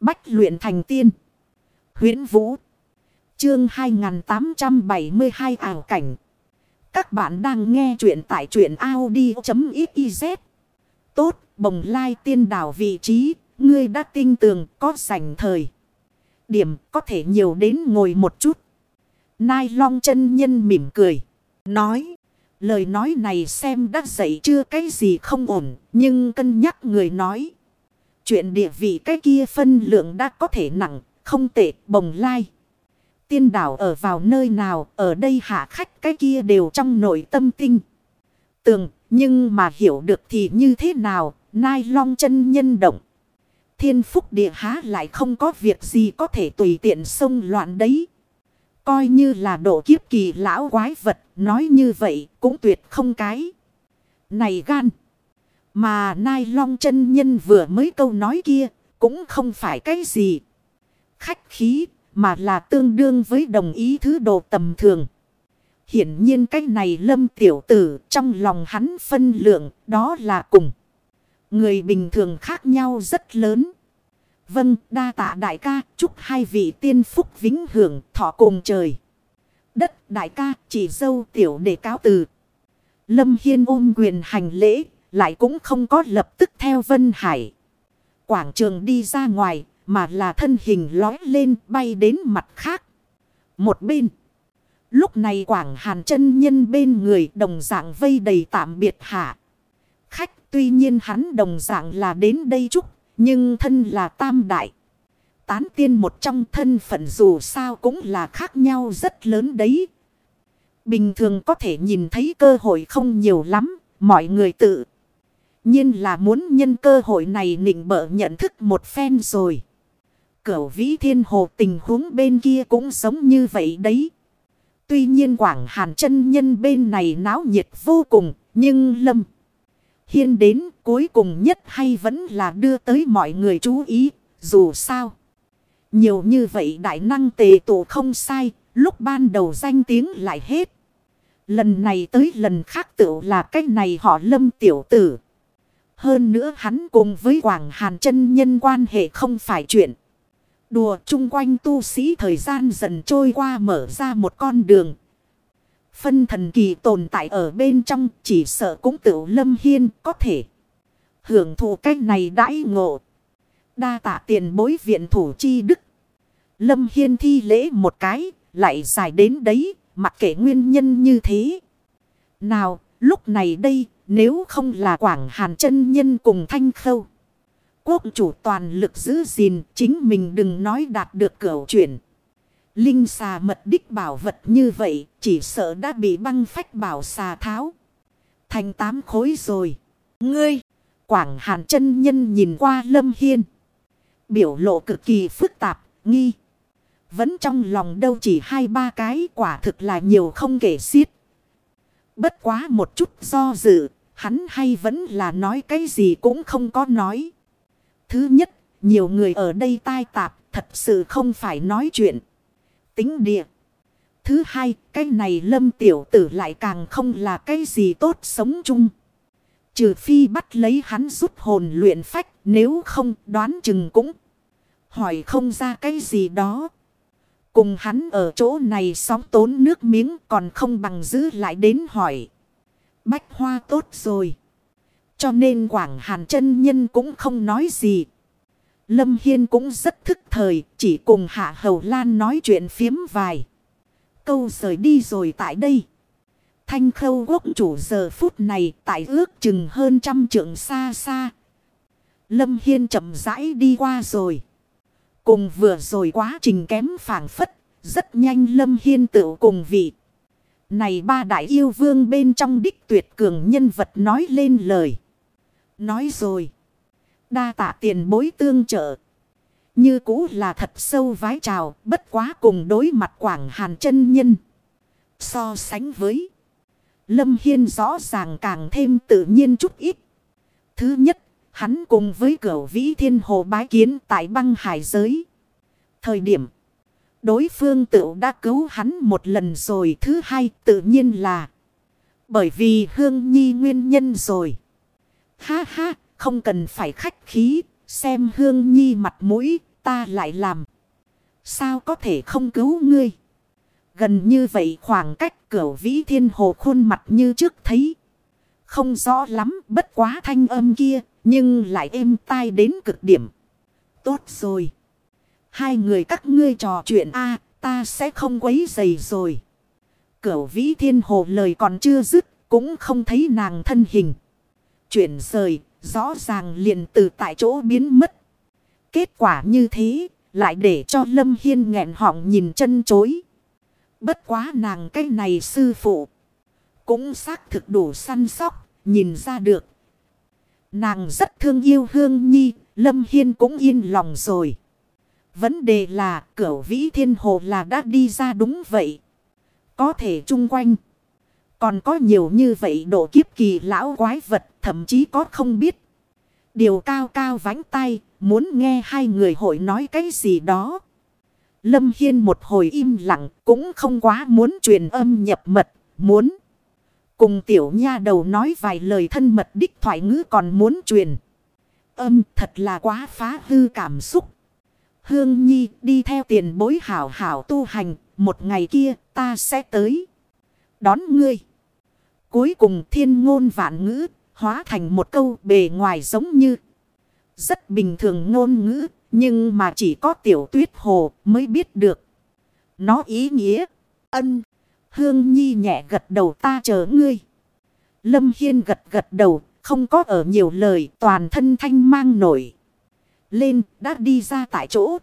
Bách luyện thành tiên. huyễn Vũ. Chương 2872 ảo cảnh. Các bạn đang nghe truyện tại truyện Audi.xyz. Tốt, bồng lai tiên đảo vị trí, ngươi đã tin tường, có sảnh thời. Điểm có thể nhiều đến ngồi một chút. Nai long chân nhân mỉm cười. Nói. Lời nói này xem đã dậy chưa cái gì không ổn. Nhưng cân nhắc người nói. Chuyện địa vị cái kia phân lượng đã có thể nặng. Không tệ bồng lai. Tiên đảo ở vào nơi nào. Ở đây hạ khách cái kia đều trong nội tâm tinh. Tường. Nhưng mà hiểu được thì như thế nào. Nai long chân nhân động. Thiên phúc địa há lại không có việc gì có thể tùy tiện xông loạn đấy. Coi như là độ kiếp kỳ lão quái vật, nói như vậy cũng tuyệt không cái. Này gan! Mà Nai Long chân nhân vừa mới câu nói kia, cũng không phải cái gì. Khách khí, mà là tương đương với đồng ý thứ đồ tầm thường. Hiển nhiên cái này lâm tiểu tử trong lòng hắn phân lượng, đó là cùng. Người bình thường khác nhau rất lớn. Vâng, đa tạ đại ca, chúc hai vị tiên phúc vĩnh hưởng, thọ cùng trời. Đất đại ca, chỉ dâu tiểu để cáo từ. Lâm Hiên ôm quyền hành lễ, lại cũng không có lập tức theo Vân Hải. Quảng trường đi ra ngoài, mà là thân hình lói lên bay đến mặt khác. Một bên. Lúc này Quảng Hàn chân nhân bên người đồng dạng vây đầy tạm biệt hạ. Khách tuy nhiên hắn đồng dạng là đến đây chúc nhưng thân là tam đại. Tán tiên một trong thân phận dù sao cũng là khác nhau rất lớn đấy. Bình thường có thể nhìn thấy cơ hội không nhiều lắm. Mọi người tự nhiên là muốn nhân cơ hội này nịnh bợ nhận thức một phen rồi. Cửu vĩ thiên hồ tình huống bên kia cũng giống như vậy đấy. Tuy nhiên quảng hàn chân nhân bên này náo nhiệt vô cùng. Nhưng lâm. Hiên đến cuối cùng nhất hay vẫn là đưa tới mọi người chú ý, dù sao. Nhiều như vậy đại năng tề tụ không sai, lúc ban đầu danh tiếng lại hết. Lần này tới lần khác tựu là cách này họ lâm tiểu tử. Hơn nữa hắn cùng với Quảng Hàn chân nhân quan hệ không phải chuyện. Đùa chung quanh tu sĩ thời gian dần trôi qua mở ra một con đường Phân thần kỳ tồn tại ở bên trong chỉ sợ cũng tự lâm hiên có thể. Hưởng thụ cách này đãi ngộ. Đa tạ tiền bối viện thủ chi đức. Lâm hiên thi lễ một cái, lại dài đến đấy, mặc kệ nguyên nhân như thế. Nào, lúc này đây nếu không là quảng hàn chân nhân cùng thanh khâu. Quốc chủ toàn lực giữ gìn chính mình đừng nói đạt được cửa chuyển. Linh xà mật đích bảo vật như vậy chỉ sợ đã bị băng phách bảo xà tháo. Thành tám khối rồi. Ngươi, Quảng Hàn chân nhân nhìn qua Lâm Hiên. Biểu lộ cực kỳ phức tạp, nghi. Vẫn trong lòng đâu chỉ hai ba cái quả thực là nhiều không kể xiết. Bất quá một chút do dự, hắn hay vẫn là nói cái gì cũng không có nói. Thứ nhất, nhiều người ở đây tai tạp, thật sự không phải nói chuyện tính địa. Thứ hai, cái này lâm tiểu tử lại càng không là cái gì tốt sống chung. Trừ phi bắt lấy hắn rút hồn luyện phách, nếu không đoán chừng cũng hỏi không ra cái gì đó. Cùng hắn ở chỗ này sóng tốn nước miếng còn không bằng giữ lại đến hỏi. Bách hoa tốt rồi. Cho nên Quảng Hàn chân Nhân cũng không nói gì. Lâm Hiên cũng rất thức thời, chỉ cùng Hạ Hầu Lan nói chuyện phiếm vài. Câu rời đi rồi tại đây. Thanh khâu quốc chủ giờ phút này tại ước chừng hơn trăm trượng xa xa. Lâm Hiên chậm rãi đi qua rồi. Cùng vừa rồi quá trình kém phản phất, rất nhanh Lâm Hiên tự cùng vị. Này ba đại yêu vương bên trong đích tuyệt cường nhân vật nói lên lời. Nói rồi. Đa tạ tiền bối tương trợ. Như cũ là thật sâu vái trào, bất quá cùng đối mặt quảng hàn chân nhân. So sánh với Lâm Hiên rõ ràng càng thêm tự nhiên chút ít. Thứ nhất, hắn cùng với cửu vĩ thiên hồ bái kiến tại băng hải giới. Thời điểm, đối phương tự đã cứu hắn một lần rồi. Thứ hai, tự nhiên là bởi vì hương nhi nguyên nhân rồi. Ha ha, không cần phải khách khí, xem hương nhi mặt mũi, ta lại làm. Sao có thể không cứu ngươi? Gần như vậy khoảng cách cửa vĩ thiên hồ khuôn mặt như trước thấy. Không rõ lắm bất quá thanh âm kia nhưng lại êm tai đến cực điểm. Tốt rồi. Hai người các ngươi trò chuyện a ta sẽ không quấy dày rồi. Cửu vĩ thiên hồ lời còn chưa dứt cũng không thấy nàng thân hình. Chuyển rời rõ ràng liền từ tại chỗ biến mất. Kết quả như thế lại để cho Lâm Hiên nghẹn họng nhìn chân chối. Bất quá nàng cái này sư phụ. Cũng xác thực đủ săn sóc, nhìn ra được. Nàng rất thương yêu Hương Nhi, Lâm Hiên cũng yên lòng rồi. Vấn đề là cửu vĩ thiên hồ là đã đi ra đúng vậy. Có thể chung quanh. Còn có nhiều như vậy độ kiếp kỳ lão quái vật thậm chí có không biết. Điều cao cao vánh tay muốn nghe hai người hội nói cái gì đó. Lâm Hiên một hồi im lặng cũng không quá muốn truyền âm nhập mật, muốn. Cùng tiểu nha đầu nói vài lời thân mật đích thoại ngữ còn muốn truyền. Âm thật là quá phá hư cảm xúc. Hương Nhi đi theo tiền bối hảo hảo tu hành, một ngày kia ta sẽ tới. Đón ngươi. Cuối cùng thiên ngôn vạn ngữ, hóa thành một câu bề ngoài giống như. Rất bình thường ngôn ngữ, nhưng mà chỉ có tiểu tuyết hồ mới biết được. Nó ý nghĩa, ân, hương nhi nhẹ gật đầu ta chờ ngươi. Lâm Hiên gật gật đầu, không có ở nhiều lời toàn thân thanh mang nổi. Lên đã đi ra tại chỗ.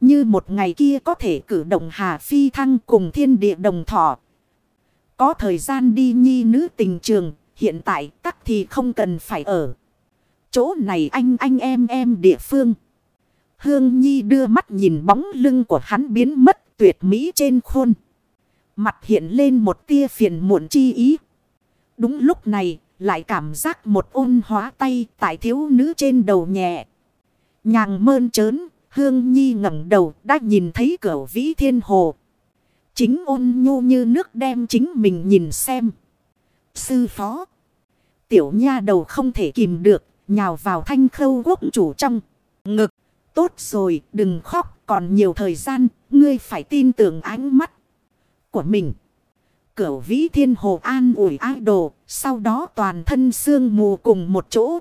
Như một ngày kia có thể cử động hà phi thăng cùng thiên địa đồng thọ. Có thời gian đi nhi nữ tình trường, hiện tại tắc thì không cần phải ở. Chỗ này anh anh em em địa phương. Hương Nhi đưa mắt nhìn bóng lưng của hắn biến mất tuyệt mỹ trên khuôn. Mặt hiện lên một tia phiền muộn chi ý. Đúng lúc này, lại cảm giác một ôn hóa tay tại thiếu nữ trên đầu nhẹ. Nhàng mơn trớn, Hương Nhi ngẩng đầu đã nhìn thấy cửa vĩ thiên hồ. Chính ôn nhu như nước đem chính mình nhìn xem. Sư phó. Tiểu nha đầu không thể kìm được, nhào vào thanh khâu quốc chủ trong. Ngực, tốt rồi, đừng khóc, còn nhiều thời gian, ngươi phải tin tưởng ánh mắt của mình. Cửu vĩ thiên hồ an ủi ái đồ, sau đó toàn thân xương mù cùng một chỗ.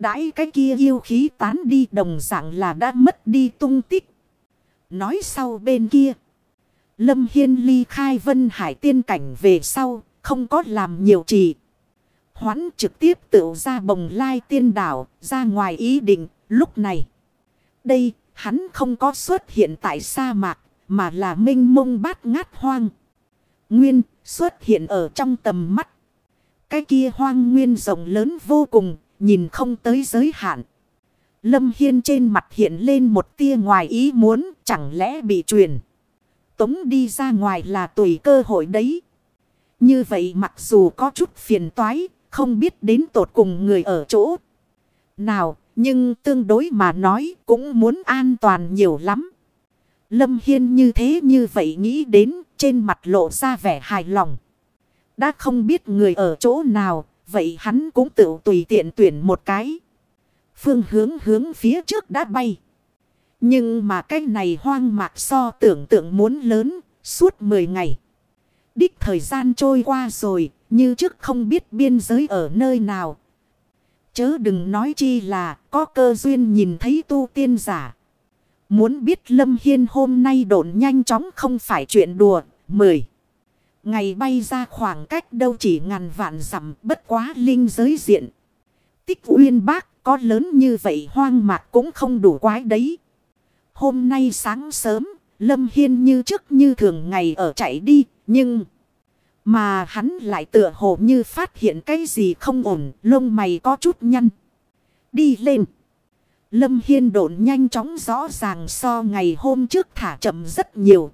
Đãi cái kia yêu khí tán đi đồng dạng là đã mất đi tung tích. Nói sau bên kia. Lâm Hiên ly khai vân hải tiên cảnh về sau, không có làm nhiều trì. Hoãn trực tiếp tự ra bồng lai tiên đảo, ra ngoài ý định, lúc này. Đây, hắn không có xuất hiện tại sa mạc, mà là minh mông bát ngát hoang. Nguyên xuất hiện ở trong tầm mắt. Cái kia hoang nguyên rộng lớn vô cùng, nhìn không tới giới hạn. Lâm Hiên trên mặt hiện lên một tia ngoài ý muốn, chẳng lẽ bị truyền. Tống đi ra ngoài là tùy cơ hội đấy. Như vậy mặc dù có chút phiền toái, không biết đến tột cùng người ở chỗ nào, nhưng tương đối mà nói cũng muốn an toàn nhiều lắm. Lâm Hiên như thế như vậy nghĩ đến trên mặt lộ ra vẻ hài lòng. Đã không biết người ở chỗ nào, vậy hắn cũng tự tùy tiện tuyển một cái. Phương hướng hướng phía trước đã bay. Nhưng mà cái này hoang mạc so tưởng tượng muốn lớn, suốt 10 ngày. Đích thời gian trôi qua rồi, như trước không biết biên giới ở nơi nào. Chớ đừng nói chi là có cơ duyên nhìn thấy tu tiên giả. Muốn biết Lâm Hiên hôm nay độn nhanh chóng không phải chuyện đùa. Mười. Ngày bay ra khoảng cách đâu chỉ ngàn vạn dặm bất quá linh giới diện. Tích uyên bác có lớn như vậy hoang mạc cũng không đủ quái đấy. Hôm nay sáng sớm, Lâm Hiên như trước như thường ngày ở chạy đi, nhưng... Mà hắn lại tựa hồ như phát hiện cái gì không ổn, lông mày có chút nhăn. Đi lên. Lâm Hiên độn nhanh chóng rõ ràng so ngày hôm trước thả chậm rất nhiều.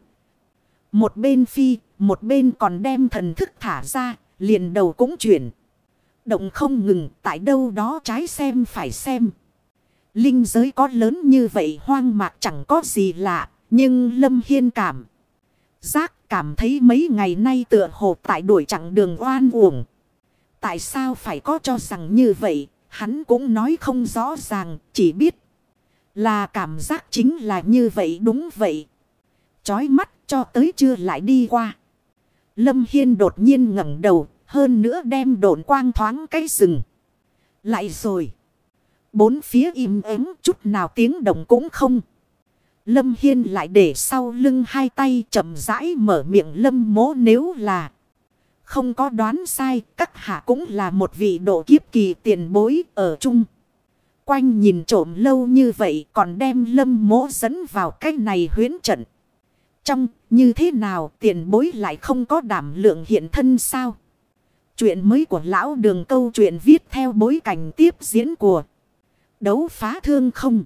Một bên phi, một bên còn đem thần thức thả ra, liền đầu cũng chuyển. Động không ngừng, tại đâu đó trái xem phải xem. Linh giới có lớn như vậy hoang mạc chẳng có gì lạ, nhưng Lâm Hiên cảm. Giác cảm thấy mấy ngày nay tựa hồ tại đuổi chặng đường oan uổng. Tại sao phải có cho rằng như vậy, hắn cũng nói không rõ ràng, chỉ biết Là cảm giác chính là như vậy đúng vậy. Chói mắt cho tới chưa lại đi qua. Lâm Hiên đột nhiên ngẩng đầu. Hơn nữa đem độn quang thoáng cái rừng. Lại rồi. Bốn phía im ắng chút nào tiếng động cũng không. Lâm Hiên lại để sau lưng hai tay chậm rãi mở miệng lâm mố nếu là. Không có đoán sai, các hạ cũng là một vị độ kiếp kỳ tiền bối ở chung. Quanh nhìn trộm lâu như vậy còn đem lâm mố dẫn vào cái này huyến trận. Trong, như thế nào tiền bối lại không có đảm lượng hiện thân sao? Chuyện mới của lão đường câu chuyện viết theo bối cảnh tiếp diễn của đấu phá thương không.